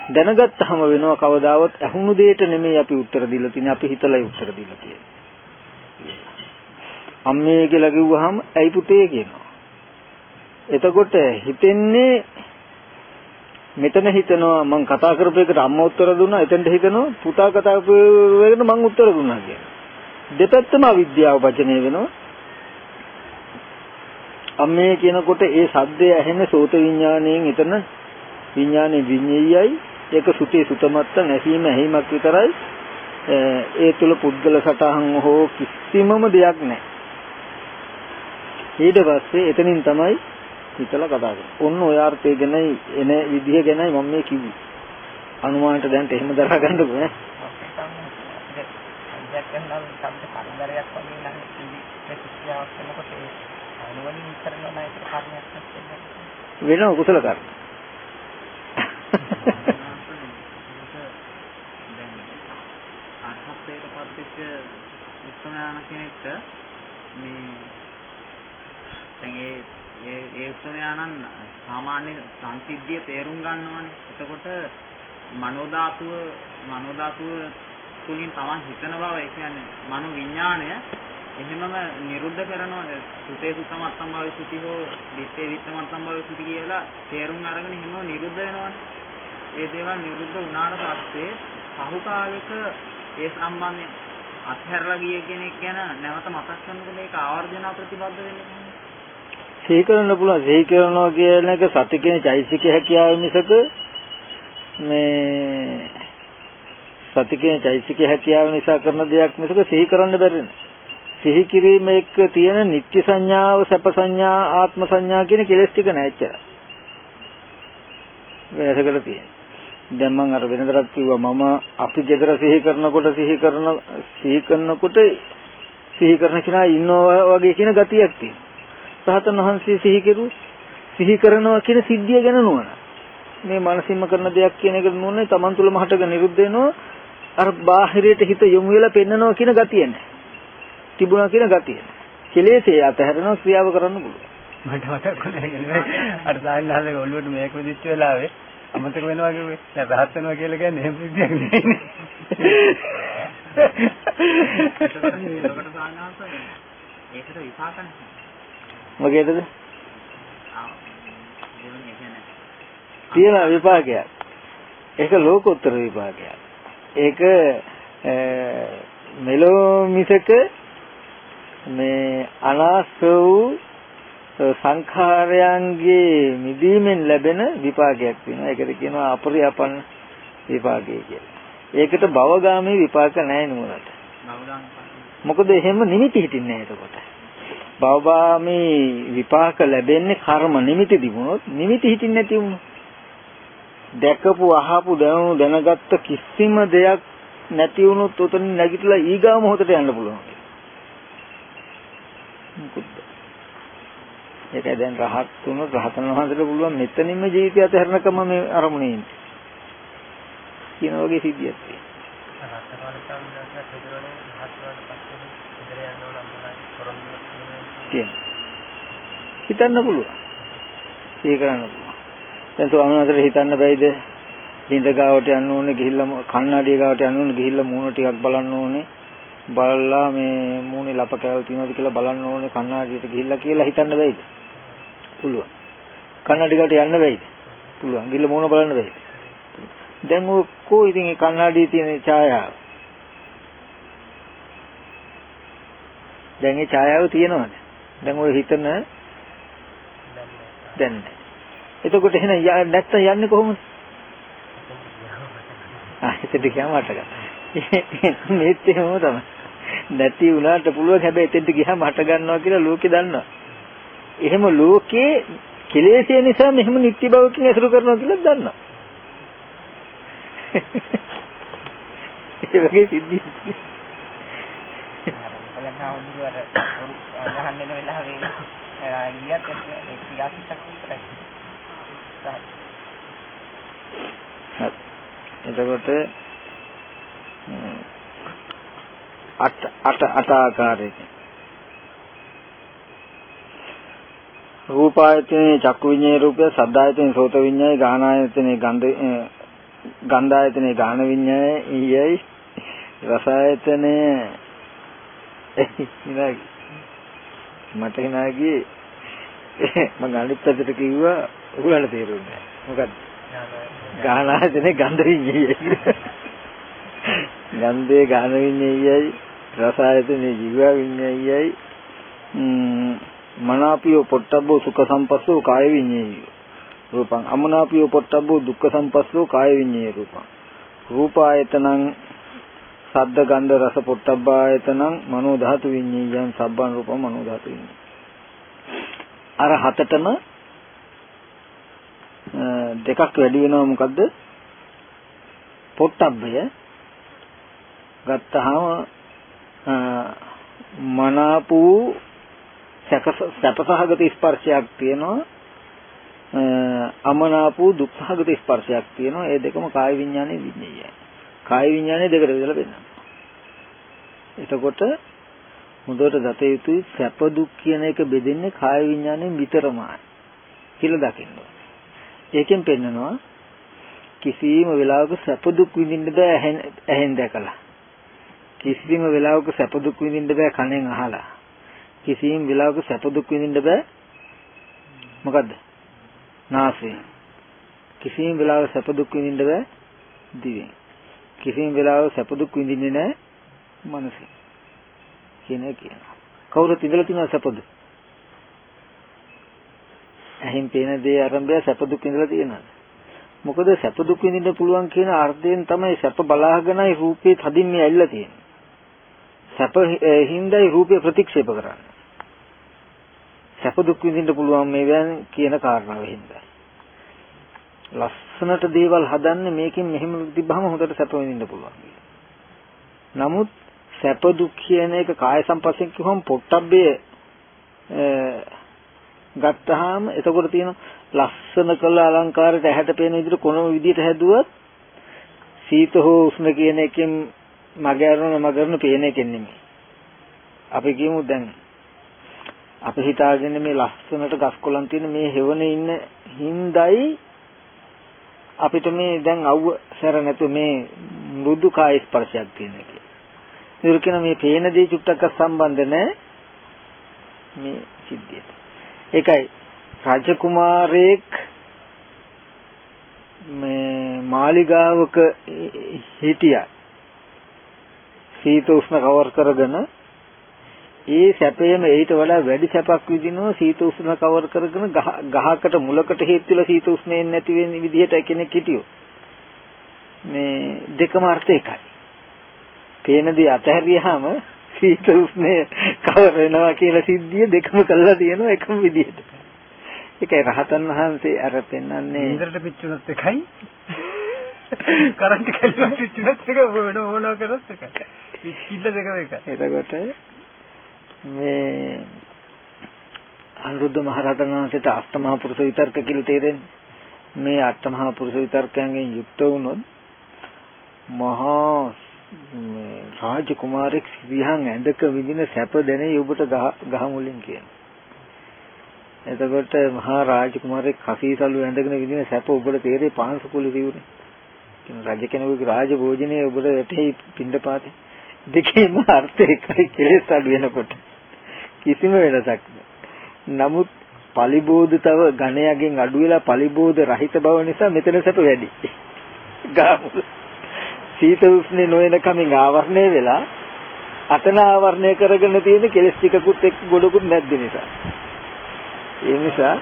දැනගත්තාම වෙනවා කවදාවත් අහුණු දෙයට නෙමෙයි අපි උත්තර දීලා තියෙන්නේ අපි හිතලා උත්තර දීලා තියෙන්නේ. අම්මේ කියලා කිව්වහම ඇයි පුතේ කියනවා. එතකොට හිතෙන්නේ මෙතන හිතනවා මං කතා කරපු එකට අම්මා උත්තර දුන්නා එතෙන්ට හිතනවා පුතා කතා කරපු එකට මං උත්තර දුන්නා කියලා. දෙපැත්තම අවිද්‍යාව වචනය වෙනවා. අම්මේ කියනකොට ඒ සද්දය ඇහෙන සෝත විඥාණයෙන් එතන විඥානේ විඤ්ඤයයි ඒක සුතේ සුතමත්ත නැසීම ඇහිමක් විතරයි ඒ තුල පුද්ගල සටහන් හෝ කිසිමම දෙයක් නැහැ. ඊට පස්සේ එතනින් තමයි හිතලා කතා කරන්නේ. ඔන්න ඔය අර්ථය ගැනයි එන විදිහ ගැනයි මම මේ කිව්වේ. අනුමානට දැන්ට එහෙම දරා ගන්න බෑ. දැක්කනම් සම්ප කරදරයක් වගේ නම් ඉඳි ප්‍රතික්‍රියාවක් කරනකොට ඒ අනුවලින් කරන නයිත් කර්මයක් නැත්නම් වෙන කුසල කර්ම. අර්ථත්වයට පත්වෙච්ච උත්තරාණ කෙනෙක්ට මේ දැන් ඒ ඒ ඒ උත්තරාණන් සාමාන්‍ය සංසිද්ධිය තේරුම් ගන්නවනේ. එතකොට මනෝ ධාතුව මනෝ ධාතුව තුලින් තමන් හිතන බව ඒ කියන්නේ මනෝ විඥාණය එහෙමම නිරුද්ධ කරනවා. සුතේ සුතමත්තම් භාවි සුති හෝ දිත්තේ දිත්තමත්තම් භාවි සුති කියලා තේරුම් අරගෙන එහෙම නිරුද්ධ වෙනවනේ. ඒ දේවල් නිරුද්ධ වුණාට පස්සේ පහු කාලෙක ඒ සම්බන්ධයෙන් අත්හැරලා ගිය කෙනෙක් ගැන නැවත මතක් කරනකොට ඒක ආවර්ජන ප්‍රතිබද්ධ වෙන්නේ. සිහි කරන්න පුළුවන්. සිහි කරනවා කියන එක සති කියන චෛසික හැකියාව මිසක මේ සති කියන චෛසික හැකියාව නිසා කරන දෙයක් මිසක සිහි කරන්න බැරි සිහි කිරීම එක්ක තියෙන නිත්‍ය සංඥාව සැප සංඥා ආත්ම සංඥා කියන කෙලෙස් ටික නැච්චර වෙනසකට තියෙන. දැන් මම අර වෙනදටත් කිව්වා මම අපි ගෙදර සිහි කරනකොට සිහි කරන සිහි කරනකොට සිහි කරන කෙනා ඉන්නවා වගේ කියන ගතියක් තියෙනවා සහතන් වහන්සේ සිහි කෙරුවොත් සිහි කරනවා කියන සිද්ධිය ගැන නුවණ මේ මානසින්ම කරන දෙයක් කියන එක නුවණේ Taman තුල මහටක නිරුද්ධ වෙනවා අර බාහිරයට හිත යොමු වෙලා පෙන්නනවා කියන ගතිය නැහැ. තිබුණා කියන ගතිය. කෙලෙසේ අතහැරෙනවා ක්‍රියාව කරන්න පුළුවන්. මට මතකුනේ අර සායනාලේ ඔළුවට මේක විදිච්ච වෙලාවේ අමතක වෙනවා කිව්වේ. දැන් රහත් වෙනවා කියලා කියන්නේ එහෙම විදියක් නෙවෙයි. ඒකට විපාක නැහැ. මොකේදද? තියෙන විපාකයක්. ඒක ලෝකෝත්තර විපාකයක්. ඒක මෙලෝ මිසක මේ අනාස්ව වූ සංඛාරයන්ගේ මිදීමෙන් ලැබෙන විපාකයක් තියෙනවා. ඒකට කියනවා අපරියපන් විපාකය කියලා. ඒකට භවගාමී විපාක නැහැ නුනට. මොකද එහෙම නිමිති හිටින්නේ නැහැ එතකොට. භවගාමී විපාක ලැබෙන්නේ කර්ම නිමිති දිනුනොත් නිමිති හිටින්නේ නැති වුණොත්. දැකපු අහපු දැනුණු දැනගත්ත කිසිම දෙයක් නැති වුණොත් උතන නැගිටලා ඊගා මොහොතට යන්න පුළුවන්. ඒකයි දැන් රහත් වුණොත් රහතන් වහන්සේට පුළුවන් මෙතනින්ම ජීවිතය අතහැරනකම මේ අරමුණේ ඉන්න. කියන වගේ සිද්ධියක් තියෙනවා. තියෙනවා. හිතන්න පුළුවන්. ඒ කරන්න පුළුවන්. දැන් ස්වාමීන් වහන්සේට හිතන්න බැයිද? ලිඳ ගාවට යන්න ඕනේ ගිහිල්ලා කන්නඩිය ගාවට යන්න ඕනේ ගිහිල්ලා මූණ ටිකක් බලන්න ඕනේ. බලලා මේ මූණේ ලප කැවල් තියෙනවද කියලා බලන්න ඕනේ කන්නඩියට ගිහිල්ලා කියලා හිතන්න බැයිද? පුළුවන්. කන්නඩිය ගාවට යන්න බැයිද? පුළුවන්. ගිහිල්ලා මූණ බලන්න බැයිද? දැන් ඔක්කො ඉතින් ඒ කන්නඩියේ තියෙන ඡායාව. දැන් ඒ ඡායාව තියෙනවද? දැන් ඔය හිතන දැන්. එතකොට එහෙනම් නැත්තම් යන්නේ කොහොමද? ආ එතෙන්ට ගියාම අට ගන්න. මේත් එහෙමම තමයි. නැති වුණාට පුළුවන් හැබැයි එතෙන්ට ගියාම හට ගන්නවා කියලා ලෝකේ දන්නවා. එහෙම ලෝකේ කෙලෙසිය නිසා මෙහෙම නිත්‍ය භවකින් ඇසුරු කරනවා කියලා දන්නවා. ඒ වගේ සිද්ධි. බලහාමුදුර අර ගහන්න වෙන වෙලාවේ ගියත් ඒක යාසිතක් විතරයි. එතකොට ම්, අට අට අට ආකාරයකින් රූපායතනේ චක්කු විඤ්ඤාය රූපය සද්ධායතනේ සෝත විඤ්ඤාය ගාහනායතනේ ගන්ධ අ, ගන්ධායතනේ ගාහන විඤ්ඤාය ඊයයි රසායතනේ ඉනාගි මට ඉනාගි මම අනිත් පැත්තට කිව්වා උගලට තේරුන්නේ නැහැ මොකද්ද? ගානායතනේ ගන්ධ විඤ්ඤායයි ගන්ධේ ගාන විඤ්ඤායයි රසායතනේ ජීව විඤ්ඤායයි මනාපියෝ පොට්ටබ්බෝ සුඛ සම්පස්සෝ කාය විඤ්ඤායයි රූපං අමනාපියෝ පොට්ටබ්බෝ දුක්ඛ සම්පස්සෝ කාය විඤ්ඤාය රූපං. රූපායතනං සද්ද ගන්ධ රස පොට්ටබ්බායතනං මනෝ ධාතු විඤ්ඤායං සබ්බං රූපං මනෝ ධාතු විඤ්ඤාය අර හතටම අ, දෙකක් වැඩි වෙනවා මොකද්ද? පොට්ටබ්බය ගත්තාම අ, මනාපු සැකස- සැපසහගත ස්පර්ශයක් තියෙනවා. අ, අමනාපු දුක්ඛගත ස්පර්ශයක් තියෙනවා. ඒ දෙකම කාය විඥානයේ විඤ්ඤායයි කාය විඥානයේ දෙකට බෙදලා පෙන්නනවා එතකොට මුදවට දත යුතුයි සැප දුක් කියන එක බෙදෙන්නේ කාය විඥාණයෙන් විතරමයි කියලා දකින්න ඕනේ. ඒකෙන් පෙන්නනවා කිසිම වෙලාවක සැප දුක් විඳින්න බෑ ඇහෙන් ඇහෙන් දැකලා. කිසිම වෙලාවක සැප දුක් විඳින්න බෑ කනෙන් අහලා. කිසිම වෙලාවක සැප දුක් විඳින්න බෑ මොකද්ද? නාසයෙන්. කිසිම වෙලාවක සැප දුක් විඳින්න බෑ දිවෙන්. කිසිම වෙලාවක සැප දුක් විඳින්නේ නැහැ මනසෙන්. කියන එක කියනවා. කවුරුත් ඉඳලා තියෙනවද සැපද? ඇහින් පේන දේ ආරම්භය සැප දුක් ඉඳලා තියෙනවද? මොකද සැප දුක් විඳින්න පුළුවන් කියන අර්ථයෙන් තමයි සැප බලාගෙනයි රූපේ තදින් මේ ඇවිල්ලා තියෙන්නේ. සැප eh, හිඳයි රූපේ ප්‍රතික්ෂේප කරන්නේ. සැප දුක් විඳින්න පුළුවන් මේවෙන් කියන කාරණාව හින්දා. ලස්සනට දේවල් හදන්නේ මේකෙන් මෙහෙම තිබ්බහම හොඳට සැප විඳින්න පුළුවන්. නමුත් සැප දුක් කියන එක කාය සංපස්සෙන් කිව්වම පොට්ටබ්බේ ගත්තාම එතකොට තියෙන ලස්සන කළ අලංකාරයට ඇහැට පේන විදිහට කොනම විදිහට හැදුවත් සීත හෝ උෂ්ණ කියන එකෙන් මග අරන මගරන පේන එකෙන් නෙමෙයි. අපි කියමු දැන් අපි හිතාගෙන මේ ලස්සනට ගස් කොළන් තියෙන මේ හෙවණේ ඉන්න හිඳයි අපිට මේ දැන් අවුව සැර නැතු මේ මෘදු කාය ස්පර්ශයක් තියෙන එක. ඒක කියන මේ පේන දේ චුට්ටක් සම්බන්ධ නැහැ මේ සිද්ධියට. ඒකයි රාජකුමාරයෙක් මේ මාලිගාවක හිටියා. සීත උෂ්ණ කවර් කරගෙන ඒ සැපයම ඊට වඩා වැඩි සැපක් විඳිනවා සීත උෂ්ණ කවර් කරගෙන ගහකට මුලකට හේතුලා සීත උෂ්ණයෙන් නැති වෙන විදිහට කෙනෙක් හිටියෝ. මේ දෙකම අර්ථ එකයි. පේන දේ අතහැරියාම සීත උෂ්ණය කවර වෙනවා කියලා සිද්ධිය දෙකම කළා තියෙනවා එකම විදිහට. ඒකයි රහතන් වහන්සේ අර පෙන්වන්නේ ඉන්ද්‍රට පිච්චුනත් එකයි කරන්ට් කැල්ලක් පිච්චුනත් එක වෙන ඕනවා කරත් එකයි. පිච්චිල්ල දෙකම එකයි. එතකොට මේ අනුරුද්ධ මහරහතන් වහන්සේට අෂ්ටමහා පුරුෂ විතර්ක කියලා තේරෙන්නේ. මේ අෂ්ටමහා පුරුෂ විතර්කයෙන් යුක්ත වුණොත් මහා මේ රාජකුමාරෙක් සිවිහන් ඇඳක විඳින සැප දැනේ ඔබට ගහ මුලින් කියන. එතකොට මහා රාජකුමාරෙක් කසීසලු ඇඳගෙන විඳින සැප ඔබට තේරේ පාංශ කුල දියුනේ. කියන රජ කෙනෙකුගේ රාජ භෝජනයේ ඔබට වැටෙයි පින්ඩපාතේ. දෙකේම අර්ථ එකයි කෙලෙස් අඩු වෙනකොට. කිසිම වෙනසක් නැහැ. නමුත් පලිබෝධතව ඝණයගෙන් අඩු වෙලා පලිබෝධ රහිත බව නිසා මෙතන සැප වැඩි. ගාමුල සීත උෂ්ණේ නොයන කමින් ආවරණය වෙලා අතන ආවරණය කරගෙන තියෙන කෙලස් ටිකකුත් එක්ක ගොඩකුත් නැද්ද නිසා. ඒ නිසා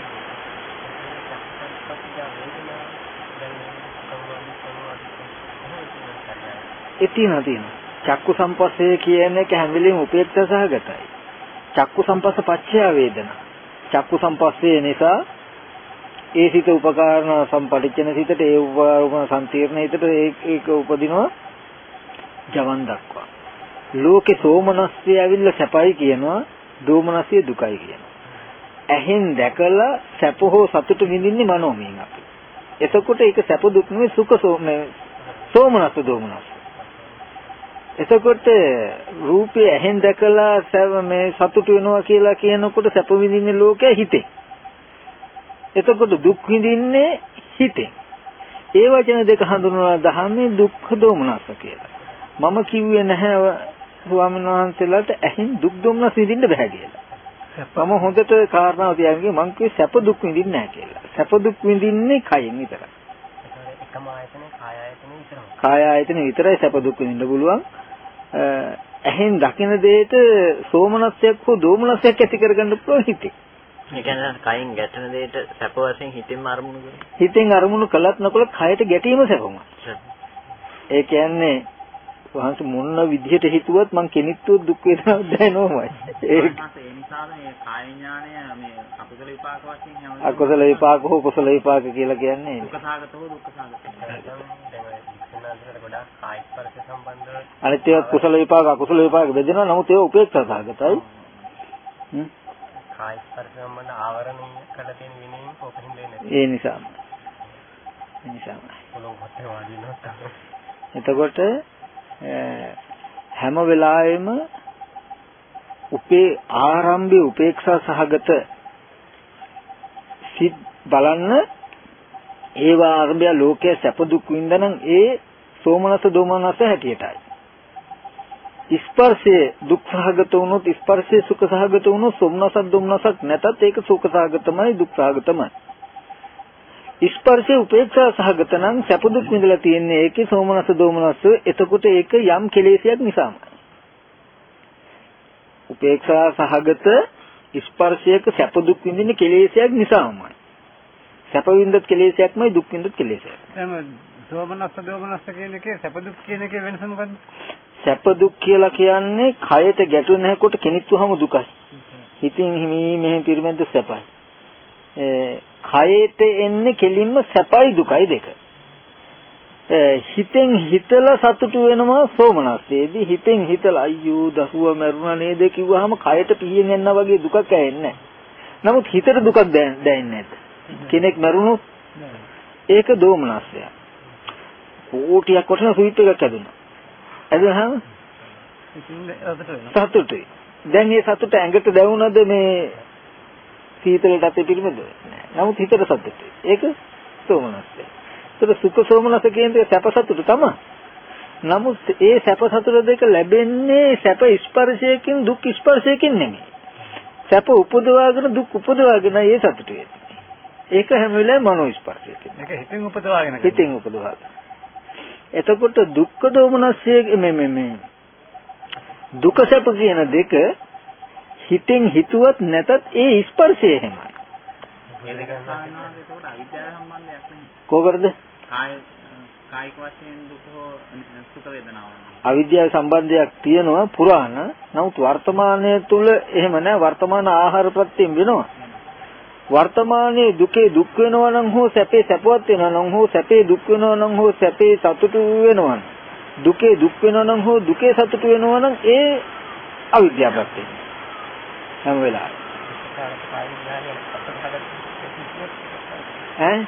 ඒ තියෙනවා තියෙනවා. චක්කු සම්පස්සේ කියන එක හැම වෙලෙම උපේක්ෂා සහගතයි. චක්කු සම්පස්ස පච්චය වේදනා. චක්කු සම්පස්සේ නිසා ඒ සිත උපකාරණ සම්පටිච්චන සිතට ඒ උපකාරණ සම්තිර්ණ හිතට ඒක උපදිනවා ජවන් දක්වා. ලෝකේ සෝමනස්ය ඇවිල්ලා සැපයි කියනවා, දෝමනස්ය දුකයි කියනවා. ඇහෙන් දැකලා සැප හෝ සතුට විඳින්නේ මනෝමයෙන් අපි. එතකොට ඒක සැප දුක් නෙවෙයි සුඛ සෝමනස්ස දෝමනස්ස. එතකොට රූපය ඇහෙන් දැකලා මේ සතුට වෙනවා කියලා කියනකොට සැප විඳින්නේ ලෝකයේ හිතේ. එතකොට දුක් විඳින්නේ හිතෙන්. ඒ වචන දෙක හඳුන්වලා දහමේ දුක්ඛ දෝමනස කියලා. මම කිව්වේ නැහැ ස්වාමීන් වහන්සේලාට ඇහෙන් දුක් දෝමනස විඳින්න බෑ කියලා. මම හොඳට කාරණාව තියාගෙන මං කිව්වේ සැප දුක් විඳින්නේ නැහැ කියලා. සැප දුක් විඳින්නේ කයෙන් විතරයි. එකම ආයතනේ කාය ආයතනේ විතරයි. කාය ආයතනේ විතරයි සැප දුක් විඳින්න පුළුවන්. ඇහෙන් දකින දෙයට සෝමනස්යක් හෝ දෝමනස්යක් ඇති කරගන්න පුළුවන් හිතේ. ඒ කියන්නේ කයින් ගැටෙන දෙයට සැප වශයෙන් හිතින්ම අරමුණු කරනවා. හිතෙන් අරමුණු කළත් නොකළත් කයට ගැටීම සැපමයි. ඒ කියන්නේ වහන්සේ මොන විදිහට හිතුවත් මං කෙනිත්තුව දුක් වේදනාවක් දැනෙනවමයි. ඒ නිසාද මේ කාය ඥානය මේ අකුසල විපාක වශයෙන් යනවා. අකුසල විපාක හෝ කුසල විපාක කියලා කියන්නේ. දුක්ඛසාගත හෝ දුක්ඛසාගත. අනිත් ඒවා කුසල විපාක අකුසල විපාක බෙදෙනවා. නමුත් ඒවා උපේක්ෂා සහගතයි. හ්ම්. කාය ස්පර්ශ සම්බන්ධ ආවරණය කළ තියෙන විනයෙන් කොකින් දෙන්නේ. ඒ නිසා. ඒ නිසා. පොළොව හතේ වාඩිනොත් එතකොට හැම වෙලාවෙම උපේ ආරම්භයේ උපේක්ෂා සහගත සිත් බලන්න ඒවා ආරම්භය ලෝකයේ සැප දුක් විඳනනම් ඒ සෝමනස දෝමනස හැටියටයි ස්පර්ශයේ දුක් සහගත වුණොත් ස්පර්ශයේ සුඛ සහගත වුණොත් සොම්නසක් දුම්නසක් නැතත් ඒක සුඛ සහගතමයි දුක් සහගතමයි. ස්පර්ශයේ උපේක්ෂා සහගත නම් සැප දුක් විඳලා තියෙන්නේ ඒකේ සෝමනස දෝමනස එතකොට ඒක යම් කෙලෙසයක් නිසාමයි. උපේක්ෂා සහගත ස්පර්ශයක සැප දුක් විඳින්නේ කෙලෙසයක් නිසාමයි. සැප විඳත් කෙලෙසයක්මයි දුක් විඳත් කෙලෙසයක්. එහෙනම් සෝමනස්ස දෝමනස්ස කියන එකේ සැප දුක් කියන එකේ වෙනස මොකද්ද? සැප දුක් කියලා කියන්නේ කයට ගැටුනේ නැකොට කෙනිත්වම දුකයි. හිතින් හිමී මෙහෙම පිරිමැද්ද සැපයි. කයට එන්නේ කෙලින්ම සැපයි දුකයි දෙක. හිතෙන් හිතලා සතුටු වෙනවා සෝමනස්සේදී හිතෙන් හිතලා අයියෝ දහුව මරුණා නේද කිව්වහම කයට පිහින් එන්න වගේ දුකක් ඇහෙන්නේ නමුත් හිතට දුකක් දැනෙන්නේ? කෙනෙක් මරුණොත් ඒක දෝමනස්සය. කෝටියක් වටින සුවිත් එකක් හැදුනා. ඇදුනහම සතුටුයි. දැන් මේ සතුට ඇඟට දැවුනද මේ සීතලට අතේ පිළිමද? නමුත් හිතට සතුටුයි. ඒක සෝමනස්සය. ඒක සුඛ සෝමනස කියන්නේ සැප සතුට තමයි. නමුත් ඒ සැප සතුට දෙක ලැබෙන්නේ සැප ස්පර්ශයකින් දුක් ස්පර්ශයකින් නෙමෙයි. සැප උපදවාගෙන දුක් උපදවාගෙන ඒ සතුට ඒක හැම වෙලාවෙම මනෝ ස්පර්ශයකින්. ඒක හිතෙන් උපදවාගෙන. හිතෙන් උපදවාගෙන. එතකොට දුක්ඛ දෝමනස්ය මේ මේ මේ දුක සැප කියන දෙක හිතෙන් හිතුවත් නැතත් ඒ ස්පර්ශය හැමයි. මේ දෙක සම්බන්ධව අවිද්‍යාව සම්බන්ධයක් නෙමෙයි. කොහොමද? කාය කායික වශයෙන් දුක හෝ සුඛ වේදනාව. අවිද්‍යාව සම්බන්ධයක් තියෙනවා පුරාණ. නමුත් වර්තමානයේ තුල එහෙම නැහැ. වර්තමාන ආහාර ප්‍රත්‍යයෙන් වෙනවා. වර්තමානයේ දුකේ දුක් වෙනවා නම් හෝ සැපේ සැපවත් වෙනවා නම් හෝ සැපේ දුක් වෙනවා නම් හෝ සැපේ සතුටු වෙනවා නම් දුකේ දුක් වෙනවා නම් හෝ දුකේ සතුටු වෙනවා නම් ඒ අවිද්‍යාව ප්‍රත්‍යය හැම වෙලාවෙම. ඈ?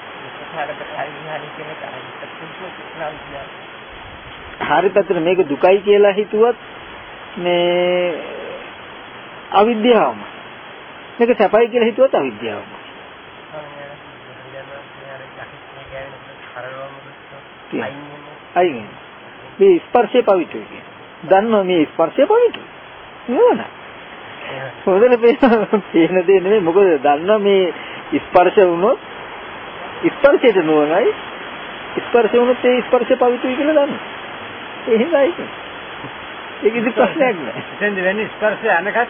හරි පැත්තට මේක දුකයි කියලා හිතුවත් මේ අවිද්‍යාවම. මේක සැපයි කියලා හිතුවත් අවිද්‍යාවම. අයින් මේ ස්පර්ශය පවිතුයි දන්නවා මේ ස්පර්ශය පවිතුයි නේද හොඳට පේන පේන දේ නෙමෙයි. මොකද දන්නවා මේ ස්පර්ශ වුණොත් ස්පර්ශයට නුවණයි. ස්පර්ශ වුණොත් ඒ ස්පර්ශය පවිතුයි කියලා දන්නවා. එහෙමයි ඒක ඉතින් ප්‍රශ්නයක් නෑ. එතෙන්ද වෙන්නේ ස්පර්ශය අනකත්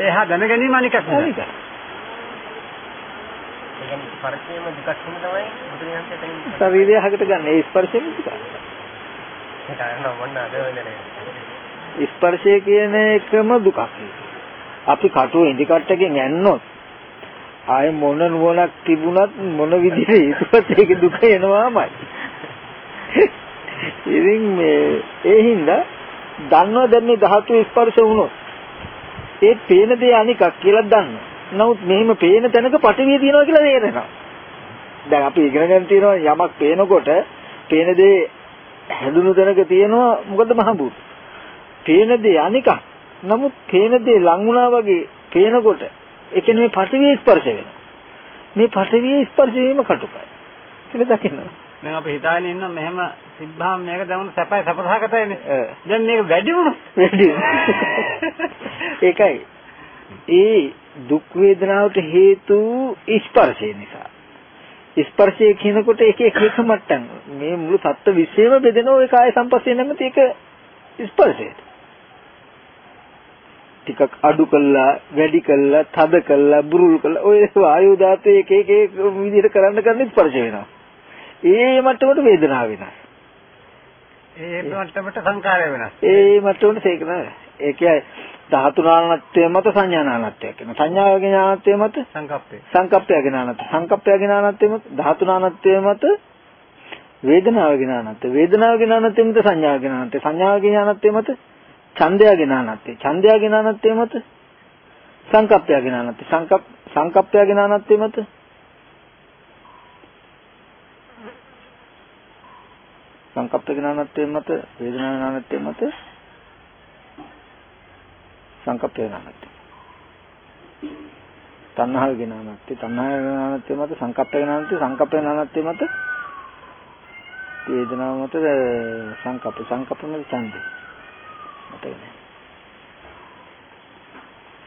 එහා දැන ගැනීම අනිකක්. නෑ. හරිද ශරීරය හකට ගන්න. ඒ ස්පර්ශයෙන් දුක ස්පර්ශය කියන එකම දුකක් අපි කටුව ඉදි කට්ටකින් ඇන්නොත් ආයේ මොන නුවණක් තිබුණත් මොන විදිහේ හිතුවත් ඒක දුක එනවාමයි ඉතින් මේ ඒ හින්දා දන්නවා දැන් මේ ධාතු ස්පර්ශ වුණොත් ඒ පේන දේ අනිකක් කියලා දන්නවා. නමුත් මෙහෙම පේන තැනක පටවිය තියෙනවා කියලා තේරෙනවා. දැන් අපි ඉගෙන ගන්න තියෙනවා යමක් පේනකොට පේන දේ හැදුණු තැනක තියෙනවා මොකද මහ බුදු. පේන දේ අනිකක්. නමුත් පේන දේ ලං වුණා වගේ පේනකොට ඒ කියන්නේ පටවිය ස්පර්ශ වෙනවා. මේ පටවිය ස්පර්ශ වීම කටුකයි. කියලා දකිනවා. දැන් අපි හිතාගෙන ඉන්න මෙහෙම සිද්ධාම් මේක දැනුන සැපයි සපසහගතයිනේ. දැන් මේක වැඩි වුණොත් වැඩි ඒකයි ඒ දුක් වේදනාවට හේතු ස්පර්ශය නිසා ස්පර්ශය කියනකොට ඒක එක එක මට්ටම් මේ මුළු තත්ත්ව විශ්ේම බෙදෙන ওই කාය සම්පස්සේ නැමැති ඒක ස්පර්ශයට ටිකක් අඩු කළා වැඩි කළා තද කළා බුරුල් කළා ඔය වායු ධාතු එක එක එක විදිහට කරන්න කරන්න ස්පර්ශ වෙනවා ඒ මට්ටමට වේදනාව වෙනවා ඒ මට්ටමට සංකාරය වෙනස්. ඒ මට්ටමට ඒක නෑ. ඒ කියන්නේ ධාතු නානත්වය මත සංඥා නානත්වයක් වෙනවා. සංඥාවගේ නානත්වය මත සංකප්පේ. සංකප්පයගේ නානත්වය. සංකප්පයගේ නානත්වය මත ධාතු නානත්වය මත වේදනාවගේ නානත්වය. වේදනාවගේ නානත්වය මත සංඥාවගේ නානත්වය. සංඥාවගේ නානත්වය මත ඡන්දයගේ නානත්වය. ඡන්දයගේ නානත්වය මත? සංකප්පයගේ නානත්වය. සංකප් සංකප්පයගේ නානත්වය මත? සංකප්ප ඥානත්වයෙන් මත? වේදනා ඥානත්වයෙන් මත? සංකප්ප ඥානත්වය තණ්හා ඥානත්වය තණ්හා ඥානත්වයෙන් මත? සංකප්ප ඥානත්වය සංකප්ප ඥානත්වයෙන් මත? වේදනාව මත? සංකප්ප සංකප්ප මත ඡන්දය. මතකනේ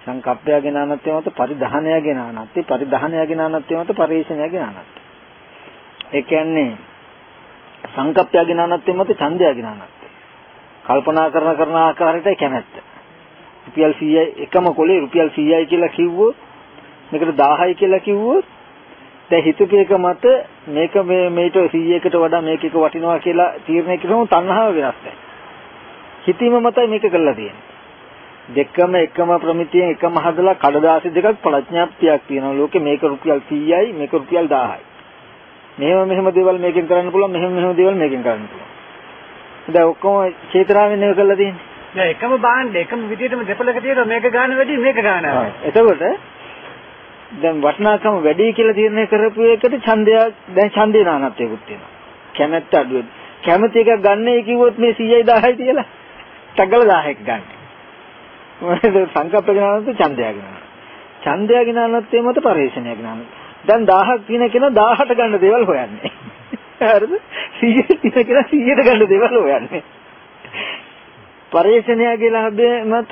සංකප්පය ඥානත්වය මත පරිධානය ඥානත්වය පරිධානය ඥානත්වය මත පරිේශණය ඥානත්වය ඒ කියන්නේ සංකප්පය ඥානත්වය මත ඡන්දය ඥානත්වය. කල්පනා කරන කරන ආකාරයට කැමැත්ත. රුපියල් 100යි එකම කොලේ රුපියල් 100යි කියලා කිව්වොත් මේකට 1000යි කියලා කිව්වොත් දැන් හිතපු එක මත මේක මේ මේට 100කට වඩා මේක එක වටිනවා කියලා තීරණය කරනම තණ්හාව වෙනස් වෙනවා. හිතීම මතයි මේක කළා තියෙන්නේ. දෙකම එකම ප්‍රමිතියෙන් එකම හදලා කඩදාසි දෙකක් ප්‍රඥාප්තියක් තියෙනවා. ලෝකේ මේක රුපියල් 100යි මේක රුපියල් 1000යි. මෙහෙම මෙහෙම දේවල් මේකෙන් කරන්න පුළුවන් මෙහෙම මෙහෙම දේවල් මේකෙන් කරන්න පුළුවන්. දැන් ඔක්කොම චේතනාවෙන් නෙවෙයි කරලා තියෙන්නේ. දැන් එකම බාණ්ඩ එකම විදියටම දෙපළක තියෙනවා මේක ගන්න වැඩි මේක ගන්න. එතකොට දැන් වටිනාකම වැඩි කියලා තීරණය කරපු එකට ඡන්දය දැන් ඡන්දේ නානත්වයකුත් තියෙනවා. කැමැත්ත අඩු වෙන. කැමැති එකක් ගන්නයි කිව්වොත් මේ 100යි 10යි කියලා. තගල 1000ක් ගන්න. මොකද සංකප්ප ඥානත් ඡන්දය ඥානත්. ඡන්දය ඥානත් මත පරිශ්‍රණය ඥානත්. දැන් 1000ක් තියෙන කෙනා 1000ට ගන්න දේවල් හොයන්නේ. හරිද? 100 තියෙන කෙනා 100ට ගන්න දේවල් හොයන්නේ. පරිශ්‍රණයගේ ලාභය මත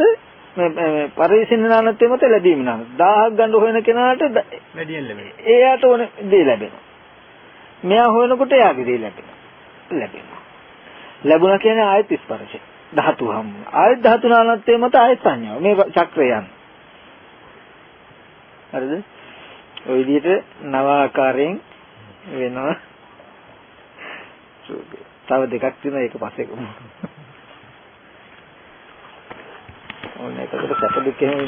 පරිශ්‍රණ නානත්වය මත ලැබීම නාන 1000ක් ගන්න හොයන කෙනාට වැඩියෙන් ලැබෙනවා. එයාට ඕන දේ ලැබෙනවා. මෙයා හොයනකොට එයාගේ දේ ලැබෙනවා. ලැබෙනවා. ලැබුණා කියන්නේ ආයත ස්පර්ශය. ධාතු හම්. ආයත ධාතු නානත්වය මත ආයත සංඥාව. මේ චක්‍රය යන. හරිද? ওই විදිහට නව ආකාරයෙන් වෙනවා. තව දෙකක් තියෙනවා ඒක පස්සේ කොහොමද? ඕනේ ඒකට සැප දුක් එහෙම